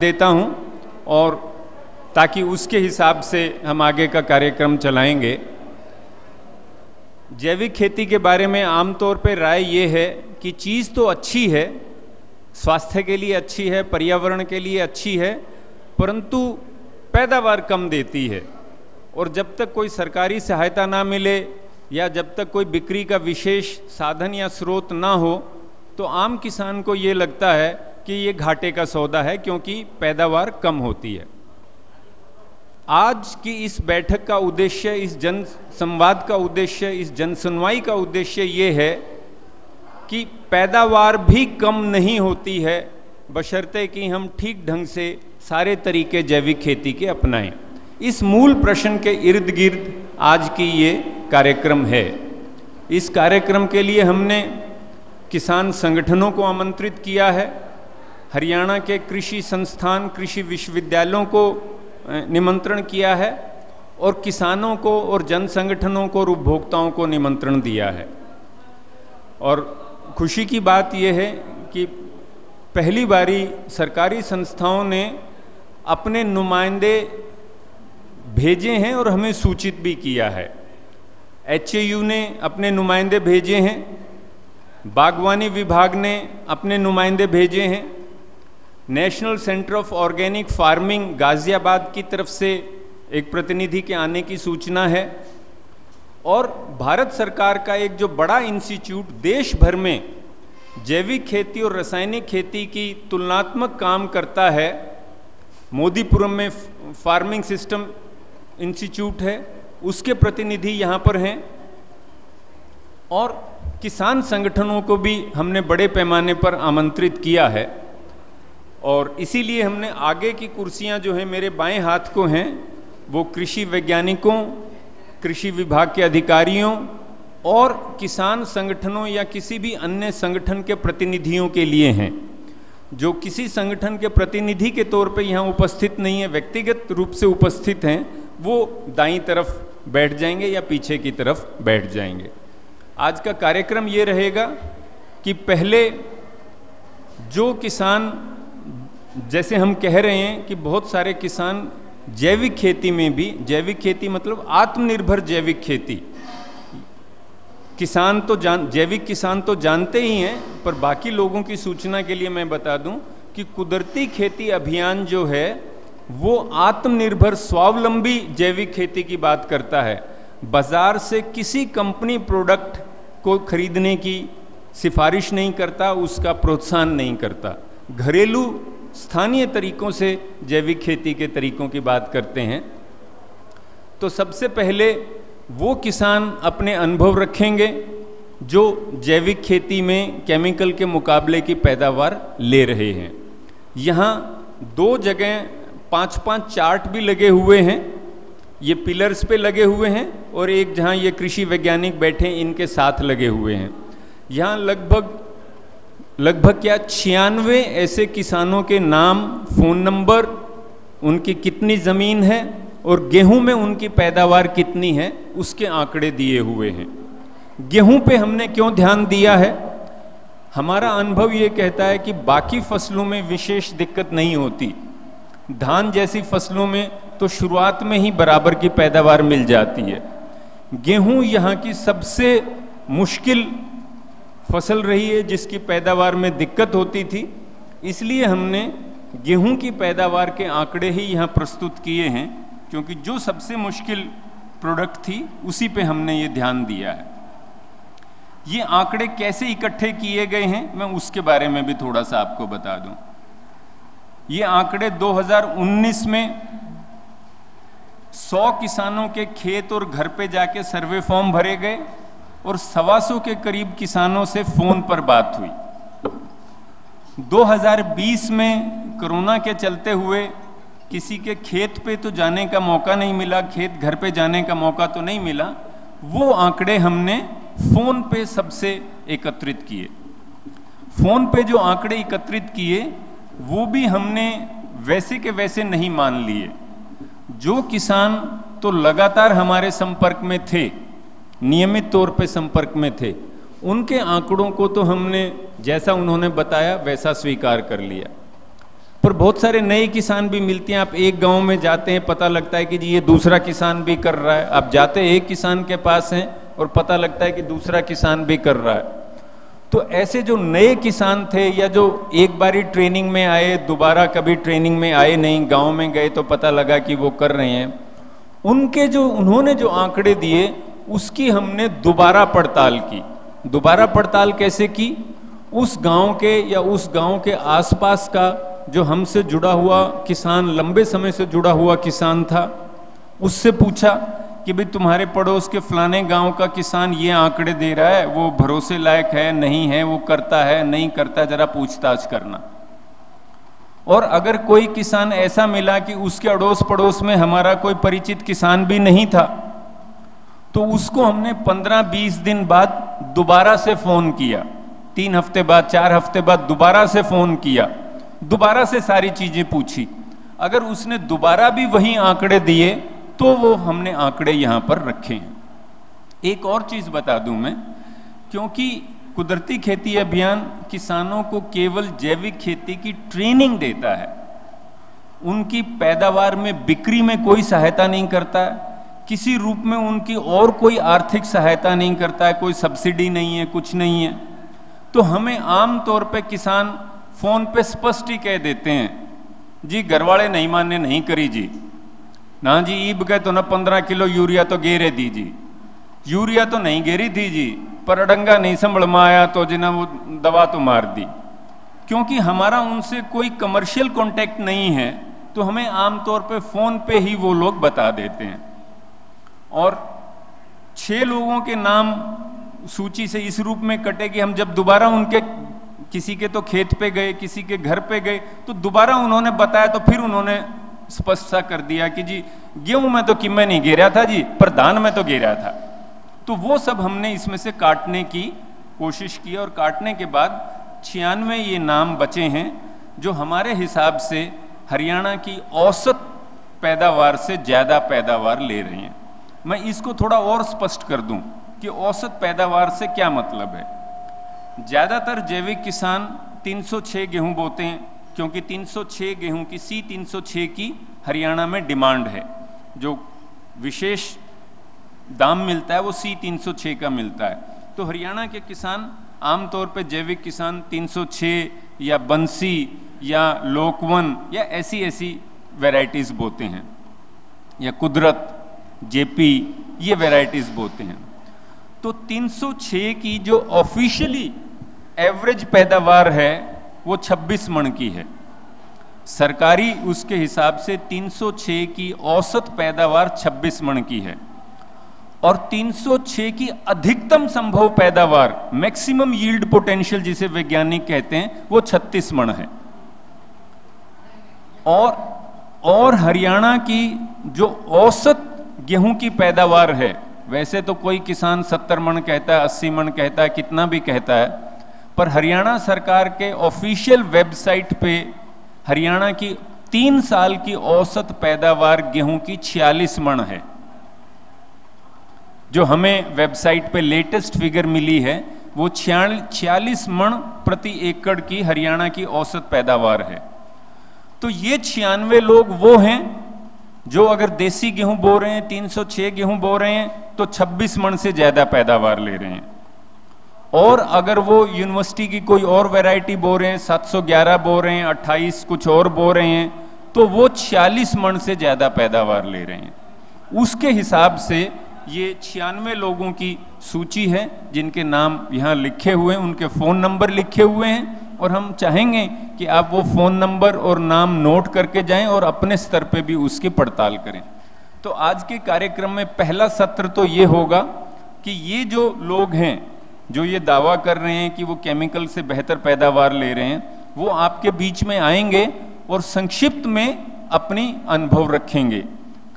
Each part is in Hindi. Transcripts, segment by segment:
देता हूँ और ताकि उसके हिसाब से हम आगे का कार्यक्रम चलाएँगे। जैविक खेती के बारे में आमतौर पर राय ये है कि चीज़ तो अच्छी है, स्वास्थ्य के लिए अच्छी है, पर्यावरण के लिए अच्छी है, परंतु पैदावार कम देती है और जब तक कोई सरकारी सहायता ना मिले या जब तक कोई बिक्री का विशेष साधन या स्रोत ना हो तो आम किसान को ये लगता है कि ये घाटे का सौदा है, क्योंकि पैदावार कम होती है। आज की इस बैठक का उद्देश्य, इस जन संवाद का उद्देश्य, इस जन सुनवाई का उद्देश्य ये है कि पैदावार भी कम नहीं होती है, बशर्ते कि हम ठीक ढंग से सारे तरीके जैविक खेती के अपनाएँ। इस मूल प्रश्न के इर्द गिर्द आज की ये कार्यक्रम है। इस कार्यक्रम के लिए हमने किसान संगठनों को आमंत्रित किया है। हरियाणा के कृषि संस्थान, कृषि विश्वविद्यालयों को निमंत्रण किया है और किसानों को और जन संगठनों को और उपभोक्ताओं को निमंत्रण दिया है। और खुशी की बात यह है कि पहली बारी सरकारी संस्थाओं ने अपने नुमाइंदे भेजे हैं और हमें सूचित भी किया है। एच ने अपने नुमाइंदे भेजे हैं, बागवानी विभाग ने अपने नुमाइंदे भेजे हैं national centre of organic farming Ghaziabad की तरफ़ से एक प्रतिनिधि के आने की सूचना है। और भारत सरकार का एक जो बड़ा इंस्टीट्यूट देश भर में जैविक खेती और रासायनिक खेती की तुलनात्मक काम करता है, मोदीपुरम में फ़ार्मिंग सिस्टम इंस्टीट्यूट है, उसके प्रतिनिधि यहाँ पर हैं। और किसान संगठनों को भी हमने बड़े पैमाने पर आमंत्रित किया है। और इसीलिए हमने आगे की कुर्सियाँ जो हैं मेरे बाएँ हाथ को हैं, वो कृषि वैज्ञानिकों, कृषि विभाग के अधिकारियों और किसान संगठनों या किसी भी अन्य संगठन के प्रतिनिधियों के लिए हैं, जो किसी संगठन के प्रतिनिधि के तौर पे यहाँ उपस्थित नहीं है, व्यक्तिगत रूप से उपस्थित हैं, वो दाई तरफ़ बैठ जाएँगे या पीछे की तरफ़ बैठ जाएँगे। आज का कार्यक्रम ये रहेगा कि पहले जो किसान जैसे हम कह रहे हैं कि बहुत सारे किसान जैविक खेती में भी, जैविक खेती मतलब आत्मनिर्भर जैविक खेती। किसान तो जान, जैविक किसान तो जानते ही हैं, पर बाकी लोगों की सूचना के लिए मैं बता दूँ कि कुदरती खेती अभियान जो है, वो आत्मनिर्भर, स्वावलंबी जैविक खेती की बात करता है। बाज़ार से किसी कंपनी प्रोडक्ट को खरीदने की सिफारिश नहीं करता, उसका प्रोत्साहन नहीं करता। घरेलू स्थानीय तरीकों से जैविक खेती के तरीकों की बात करते हैं तो सबसे पहले वो किसान अपने अनुभव रखेंगे जो जैविक खेती में केमिकल के मुकाबले की पैदावार ले रहे हैं। यहाँ दो जगह पाँच पाँच चार्ट भी लगे हुए हैं, ये पिलर्स पे लगे हुए हैं और एक जहाँ ये कृषि वैज्ञानिक बैठे इनके साथ लगे हुए हैं। यहाँ लगभग लगभग क्या छियानवे ऐसे किसानों के नाम, फ़ोन नंबर, उनकी कितनी ज़मीन है और गेहूँ में उनकी पैदावार कितनी है, उसके आंकड़े दिए हुए हैं। गेहूँ पे हमने क्यों ध्यान दिया है? हमारा अनुभव ये कहता है कि बाकी फ़सलों में विशेष दिक्कत नहीं होती। धान जैसी फ़सलों में तो शुरुआत में ही बराबर की पैदावार मिल जाती है। गेहूँ यहाँ की सबसे मुश्किल फ़सल रही है, जिसकी पैदावार में दिक्कत होती थी, इसलिए हमने गेहूँ की पैदावार के आंकड़े ही यहाँ प्रस्तुत किए हैं, क्योंकि जो सबसे मुश्किल प्रोडक्ट थी, उसी पे हमने ये ध्यान दिया है। ये आंकड़े कैसे इकट्ठे किए गए हैं, मैं उसके बारे में भी थोड़ा सा आपको बता दूँ। ये आंकड़े 2019 में 100 किसानों के खेत और घर पे जाके सर्वे फॉर्म भरे गए और सवा सौ के करीब किसानों से फ़ोन पर बात हुई। 2020 में कोरोना के चलते हुए किसी के खेत पे तो जाने का मौका नहीं मिला, खेत घर पे जाने का मौका तो नहीं मिला, वो आंकड़े हमने फ़ोन पे सबसे एकत्रित किए। फ़ोन पे जो आंकड़े एकत्रित किए, वो भी हमने वैसे के वैसे नहीं मान लिए। जो किसान तो लगातार हमारे संपर्क में थे नियमित तौर पे संपर्क में थे। उनके आंकड़ों को तो हमने, जैसा उन्होंने बताया, वैसा स्वीकार कर लिया। पर बहुत सारे नए किसान भी मिलते हैं। आप एक गाँव में जाते हैं, पता लगता है कि जी, ये दूसरा किसान भी कर रहा है। आप जाते एक किसान के पास हैं और पता लगता है कि दूसरा किसान भी कर रहा है। तो ऐसे जो नए किसान थे या जो एक बारी ट्रेनिंग में आए, दोबारा कभी ट्रेनिंग में आए नहीं, गाँव में गए तो पता लगा कि वो कर रहे हैं। उनके जो, उन्होंने जो आंकड़े दिए उसकी हमने दोबारा पड़ताल की। दोबारा पड़ताल कैसे की? उस गाँव के या उस गाँव के आसपास का जो हमसे जुड़ा हुआ किसान, लंबे समय से जुड़ा हुआ किसान था, उससे पूछा कि भाई तुम्हारे पड़ोस के फलाने गाँव का किसान ये आंकड़े दे रहा है, वो भरोसे लायक है, नहीं है, वो करता है, नहीं करता, जरा पूछताछ करना। और अगर कोई किसान ऐसा मिला कि उसके अड़ोस पड़ोस में हमारा कोई परिचित किसान भी नहीं था तो उसको हमने 15-20 दिन बाद दोबारा से फ़ोन किया। तीन हफ़्ते बाद, चार हफ़्ते बाद दोबारा से फ़ोन किया। दोबारा से सारी चीज़ें पूछी। अगर उसने दोबारा भी वही आंकड़े दिए तो वो हमने आंकड़े यहाँ पर रखे हैं। एक और चीज़ बता दूँ मैं, क्योंकि कुदरती खेती अभियान किसानों को केवल जैविक खेती की ट्रेनिंग देता है। उनकी पैदावार में बिक्री में कोई सहायता नहीं करता है। किसी रूप में उनकी और कोई आर्थिक सहायता नहीं करता है, कोई सब्सिडी नहीं है, कुछ नहीं है तो हमें आम तौर पे किसान फ़ोन पे स्पष्ट ही कह देते हैं, जी, घरवाले नहीं मानने नहीं करी जी। ना जी, ईब गए तो ना पंद्रह किलो यूरिया तो गेरे दी जी। यूरिया तो नहीं गेरी थी जी, पर अडंगा नहीं संभल में आया तो जिन्हें वो दवा तो मार दी। क्योंकि हमारा उनसे कोई कमर्शियल कांटेक्ट नहीं है तो हमें आमतौर पे फ़ोन पे ही वो लोग बता देते हैं। और छह लोगों के नाम सूची से इस रूप में कटे कि हम जब दोबारा उनके किसी के तो खेत पे गए, किसी के घर पे गए तो दोबारा उन्होंने बताया तो फिर उन्होंने स्पष्ट सा कर दिया कि जी, गेहूँ में तो किम्मे नहीं गिरा था जी, पर धान में तो गिरा था। तो वो सब हमने इसमें से काटने की कोशिश की और काटने के बाद छियानवे ये नाम बचे हैं जो हमारे हिसाब से हरियाणा की औसत पैदावार से ज़्यादा पैदावार ले रहे हैं। मैं इसको थोड़ा और स्पष्ट कर दूँ कि औसत पैदावार से क्या मतलब है। ज़्यादातर जैविक किसान 306 गेहूँ बोते हैं, क्योंकि 306 गेहूँ की सी 306 की हरियाणा में डिमांड है। जो विशेष दाम मिलता है, वो सी 306 का मिलता है। तो हरियाणा के किसान, आमतौर पर जैविक किसान 306 या बंसी या लोकवन या ऐसी ऐसी वैरायटीज बोते हैं, या कुदरत। जेपी, ये वेराइटीज बोते हैं। तो 306 की जो ऑफिशियली एवरेज पैदावार है, वो 26 मण की है। सरकारी उसके हिसाब से 306 की औसत पैदावार 26 मण की है। और 306 की अधिकतम संभव पैदावार मैक्सिमम यील्ड पोटेंशियल जिसे वैज्ञानिक कहते हैं, वो 36 मण है। और और हरियाणा की जो औसत गेहूँ की पैदावार है। वैसे तो कोई किसान 70 मण कहता है 80 मण कहता है, कितना भी कहता है, पर हरियाणा सरकार के ऑफिशियल वेबसाइट पे हरियाणा की तीन साल की औसत पैदावार गेहूँ की 46 मण है। जो हमें वेबसाइट पे लेटेस्ट फिगर मिली है, वो छियालीस मण प्रति एकड़ की हरियाणा की औसत पैदावार है। तो ये छियानवे लोग वो हैं जो अगर देसी गेहूँ बो रहे हैं 306 गेहूँ बो रहे हैं तो 26 मण से ज़्यादा पैदावार ले रहे हैं। और अगर वो यूनिवर्सिटी की कोई और वैरायटी बो रहे हैं 711 बो रहे हैं 28 कुछ और बो रहे हैं तो वो 46 मण से ज़्यादा पैदावार ले रहे हैं। उसके हिसाब से ये छियानवे लोगों की सूची है, जिनके नाम यहाँ लिखे हुए हैं, उनके फ़ोन नंबर लिखे हुए हैं और हम चाहेंगे कि आप वो फ़ोन नंबर और नाम नोट करके जाएँ और अपने स्तर पे भी उसकी पड़ताल करें। तो आज के कार्यक्रम में पहला सत्र तो ये होगा कि ये जो लोग हैं, जो ये दावा कर रहे हैं कि वो केमिकल से बेहतर पैदावार ले रहे हैं, वो आपके बीच में आएँगे और संक्षिप्त में अपनी अनुभव रखेंगे।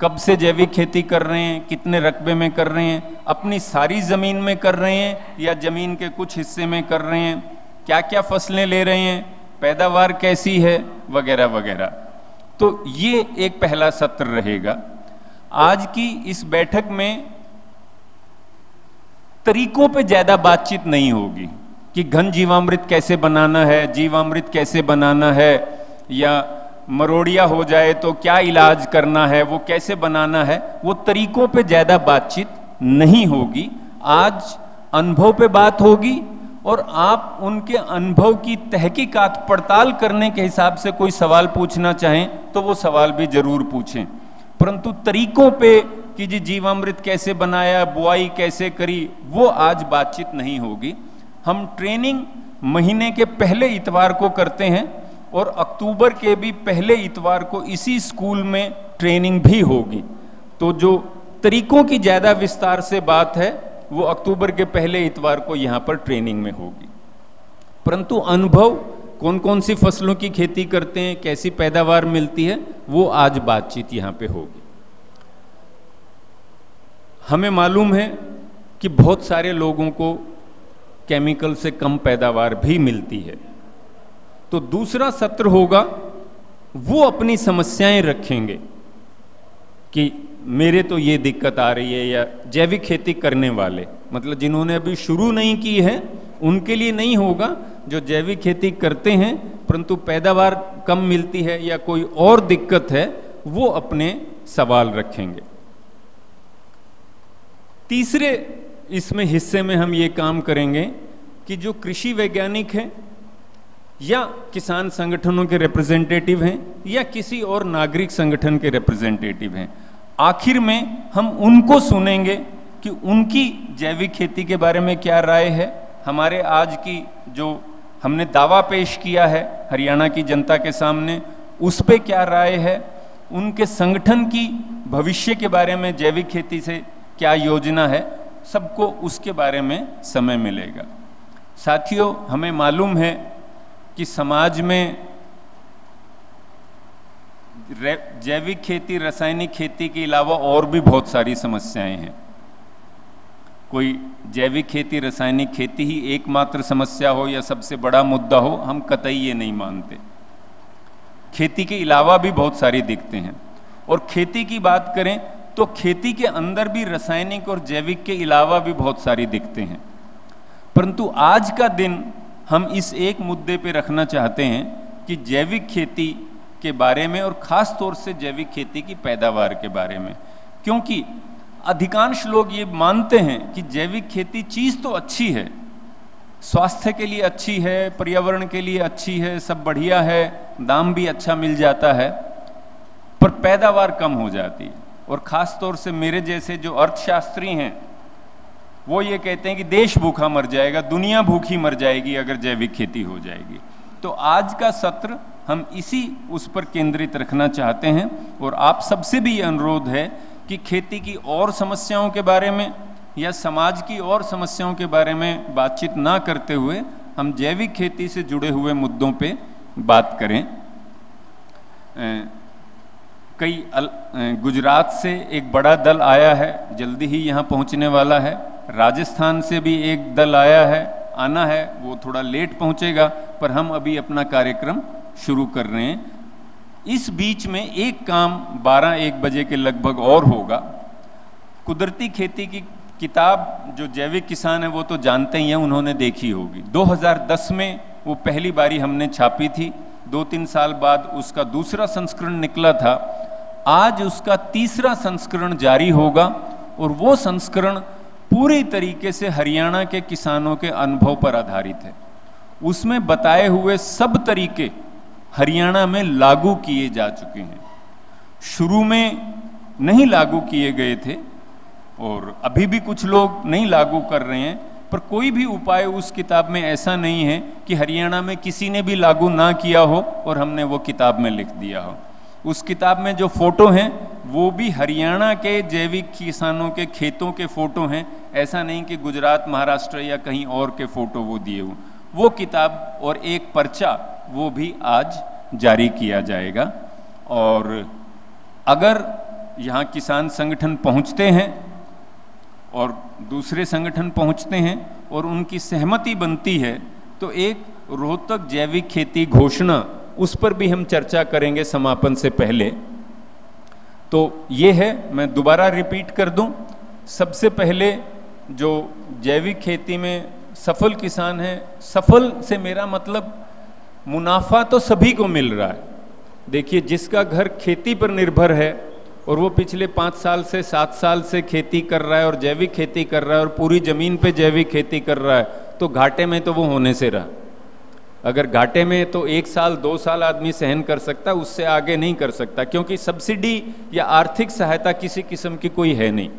कब से जैविक खेती कर रहे हैं, कितने रकबे में कर रहे हैं, अपनी सारी ज़मीन में कर रहे हैं या ज़मीन के कुछ हिस्से में कर रहे हैं क्या क्या फ़सलें ले रहे हैं, पैदावार कैसी है, वगैरह वगैरह। तो ये एक पहला सत्र रहेगा। आज की इस बैठक में तरीकों पे ज़्यादा बातचीत नहीं होगी कि घन जीवामृत कैसे बनाना है, जीवामृत कैसे बनाना है, या मरोड़िया हो जाए तो क्या इलाज करना है, वो कैसे बनाना है, वो तरीकों पे ज़्यादा बातचीत नहीं होगी। आज अनुभव पे बात होगी और आप उनके अनुभव की तहकीकात, पड़ताल करने के हिसाब से कोई सवाल पूछना चाहें तो वो सवाल भी ज़रूर पूछें। परंतु तरीकों पे कि जी जीवामृत कैसे बनाया, बुआई कैसे करी, वो आज बातचीत नहीं होगी। हम ट्रेनिंग महीने के पहले इतवार को करते हैं और अक्टूबर के भी पहले इतवार को इसी स्कूल में ट्रेनिंग भी होगी। तो जो तरीकों की ज़्यादा विस्तार से बात है वो अक्टूबर के पहले इतवार को यहाँ पर ट्रेनिंग में होगी। परंतु अनुभव कौन कौन सी फ़सलों की खेती करते हैं, कैसी पैदावार मिलती है, वो आज बातचीत यहाँ पे होगी। हमें मालूम है कि बहुत सारे लोगों को केमिकल से कम पैदावार भी मिलती है। तो दूसरा सत्र होगा, वो अपनी समस्याएँ रखेंगे कि मेरे तो ये दिक्कत आ रही है या जैविक खेती करने वाले मतलब जिन्होंने अभी शुरू नहीं की है, उनके लिए नहीं होगा जो जैविक खेती करते हैं, परंतु पैदावार कम मिलती है या कोई और दिक्कत है, वो अपने सवाल रखेंगे। तीसरे इसमें हिस्से में हम ये काम करेंगे कि जो कृषि वैज्ञानिक हैं, या किसान संगठनों के रिप्रेजेंटेटिव हैं, या किसी और नागरिक संगठन के रिप्रेजेंटेटिव हैं आखिर में हम उनको सुनेंगे कि उनकी जैविक खेती के बारे में क्या राय है। हमारे आज की जो हमने दावा पेश किया है हरियाणा की जनता के सामने, उस पर क्या राय है? उनके संगठन की भविष्य के बारे में, जैविक खेती से क्या योजना है, सबको उसके बारे में समय मिलेगा। साथियों, हमें मालूम है कि समाज में जैविक खेती, रासायनिक खेती के अलावा और भी बहुत सारी समस्याएँ हैं। कोई जैविक खेती, रासायनिक खेती ही एकमात्र समस्या हो या सबसे बड़ा मुद्दा हो, हम कतई ये नहीं मानते। खेती के अलावा भी बहुत सारी दिखते हैं। और खेती की बात करें तो खेती के अंदर भी रासायनिक और जैविक के अलावा भी बहुत सारी दिखते हैं। परंतु आज का दिन हम इस एक मुद्दे पे रखना चाहते हैं कि जैविक खेती के बारे में और ख़ास तौर से जैविक खेती की पैदावार के बारे में। क्योंकि अधिकांश लोग ये मानते हैं कि जैविक खेती चीज़ तो अच्छी है। स्वास्थ्य के लिए अच्छी है, पर्यावरण के लिए अच्छी है, सब बढ़िया है, दाम भी अच्छा मिल जाता है, पर पैदावार कम हो जाती है। और ख़ास तौर से मेरे जैसे जो अर्थशास्त्री हैं, वो ये कहते हैं कि देश भूखा मर जाएगा, दुनिया भूखी मर जाएगी अगर जैविक खेती हो जाएगी। तो आज का सत्र हम इसी उस पर केंद्रित रखना चाहते हैं और आप सबसे भी ये अनुरोध है कि खेती की और समस्याओं के बारे में या समाज की और समस्याओं के बारे में बातचीत ना करते हुए हम जैविक खेती से जुड़े हुए मुद्दों पे बात करें। कई गुजरात से एक बड़ा दल आया है, जल्दी ही यहाँ पहुँचने वाला है। राजस्थान से भी एक दल आया है, आना है, वो थोड़ा लेट पहुँचेगा, पर हम अभी अपना कार्यक्रम शुरू कर रहे हैं। इस बीच में एक काम 12 एक बजे के लगभग और होगा। कुदरती खेती की किताब जो जैविक किसान है वो तो जानते ही हैं, उन्होंने देखी होगी। 2010 में वो पहली बारी हमने छापी थी। दो तीन साल बाद उसका दूसरा संस्करण निकला था। आज उसका तीसरा संस्करण जारी होगा और वो संस्करण पूरी तरीके से हरियाणा के किसानों के अनुभव पर आधारित है। उसमें बताए हुए सब तरीके हरियाणा में लागू किए जा चुके हैं। शुरू में नहीं लागू किए गए थे और अभी भी कुछ लोग नहीं लागू कर रहे हैं, पर कोई भी उपाय उस किताब में ऐसा नहीं है कि हरियाणा में किसी ने भी लागू ना किया हो और हमने वो किताब में लिख दिया हो। उस किताब में जो फ़ोटो हैं, वो भी हरियाणा के जैविक किसानों के खेतों के फ़ोटो हैं। ऐसा नहीं कि गुजरात, महाराष्ट्र या कहीं और के फ़ोटो वो दिए हुए वो किताब और एक पर्चा वो भी आज जारी किया जाएगा। और अगर यहाँ किसान संगठन पहुँचते हैं और दूसरे संगठन पहुँचते हैं और उनकी सहमति बनती है तो एक रोहतक जैविक खेती घोषणा उस पर भी हम चर्चा करेंगे समापन से पहले। तो ये है, मैं दोबारा रिपीट कर दूँ। सबसे पहले जो जैविक खेती में सफल किसान है, सफल से मेरा मतलब मुनाफा तो सभी को मिल रहा है। देखिए, जिसका घर खेती पर निर्भर है और वो पिछले पाँच साल से सात साल से खेती कर रहा है और जैविक खेती कर रहा है और पूरी ज़मीन पे जैविक खेती कर रहा है तो घाटे में तो वो होने से रहा। अगर घाटे में तो एक साल, दो साल आदमी सहन कर सकता, उससे आगे नहीं कर सकता, क्योंकि सब्सिडी या आर्थिक सहायता किसी किस्म की कोई है नहीं।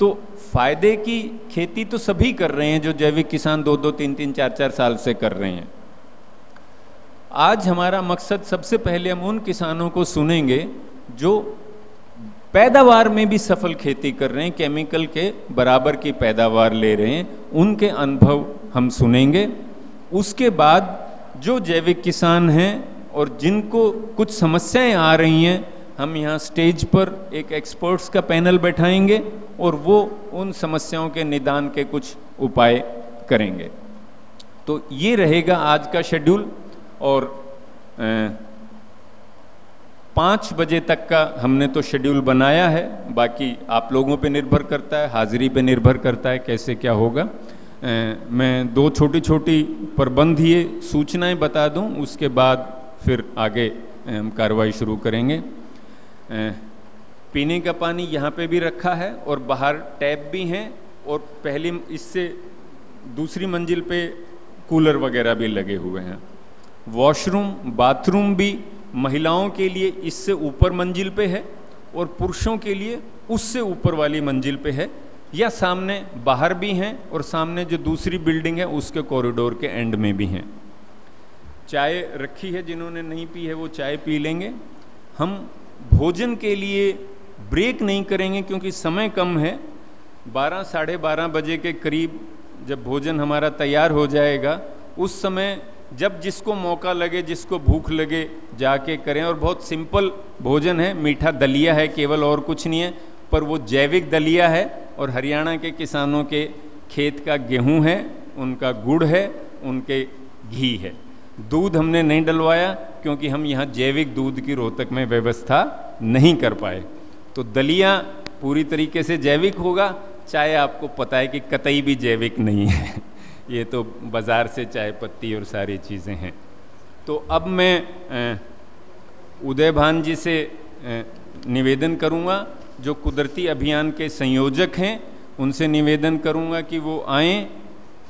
तो फ़ायदे की खेती तो सभी कर रहे हैं जो जैविक किसान दो दो, तीन तीन, चार चार साल से कर रहे हैं। आज हमारा मकसद सबसे पहले हम उन किसानों को सुनेंगे जो पैदावार में भी सफल खेती कर रहे हैं, केमिकल के बराबर की पैदावार ले रहे हैं, उनके अनुभव हम सुनेंगे। उसके बाद जो जैविक किसान हैं और जिनको कुछ समस्याएँ आ रही हैं, हम यहाँ स्टेज पर एक एक्सपर्ट्स का पैनल बैठाएँगे और वो उन समस्याओं के निदान के कुछ उपाय करेंगे। तो ये रहेगा आज का शेड्यूल। और पाँच बजे तक का हमने तो शेड्यूल बनाया है, बाकी आप लोगों पे निर्भर करता है, हाजिरी पे निर्भर करता है कैसे क्या होगा। मैं दो छोटी छोटी प्रबंधीय सूचनाएँ बता दूँ, उसके बाद फिर आगे हम कार्रवाई शुरू करेंगे। पीने का पानी यहाँ पे भी रखा है और बाहर टैप भी हैं और पहली इससे दूसरी मंजिल पे कूलर वगैरह भी लगे हुए हैं। वॉशरूम बाथरूम भी महिलाओं के लिए इससे ऊपर मंजिल पे है और पुरुषों के लिए उससे ऊपर वाली मंजिल पे है। या सामने बाहर भी हैं और सामने जो दूसरी बिल्डिंग है उसके कॉरिडोर के एंड में भी हैं। चाय रखी है जिन्होंने नहीं पी है वो चाय पी लेंगे। हम भोजन के लिए ब्रेक नहीं करेंगे क्योंकि समय कम है। बारह, साढ़े बारह बजे के करीब जब भोजन हमारा तैयार हो जाएगा, उस समय जब जिसको मौका लगे, जिसको भूख लगे, जाके करें। और बहुत सिंपल भोजन है। मीठा दलिया है, केवल और कुछ नहीं है, पर वो जैविक दलिया है। और हरियाणा के किसानों के खेत का गेहूँ है, उनका गुड़ है, उनके घी है। दूध हमने नहीं डलवाया, क्योंकि हम यहाँ जैविक दूध की रोहतक में व्यवस्था नहीं कर पाए। तो दलिया पूरी तरीके से जैविक होगा, चाहे आपको पता है कि कतई भी जैविक नहीं है। ये तो बाज़ार से चाय पत्ती और सारी चीज़ें हैं। तो अब मैं उदय भान जी से निवेदन करूँगा जो कुदरती अभियान के संयोजक हैं उनसे निवेदन करूँगा कि वो आएँ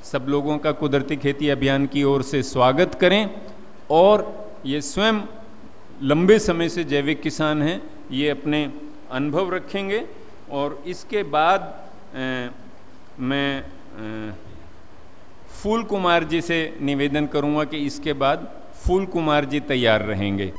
सब लोगों का कुदरती खेती अभियान की ओर से स्वागत करें और ये स्वयं लंबे समय से जैविक किसान हैं ये अपने अनुभव रखेंगे और इसके बाद ए, मैं ए, फूल कुमार जी से निवेदन करूँगा कि इसके बाद फूल कुमार जी तैयार रहेंगे।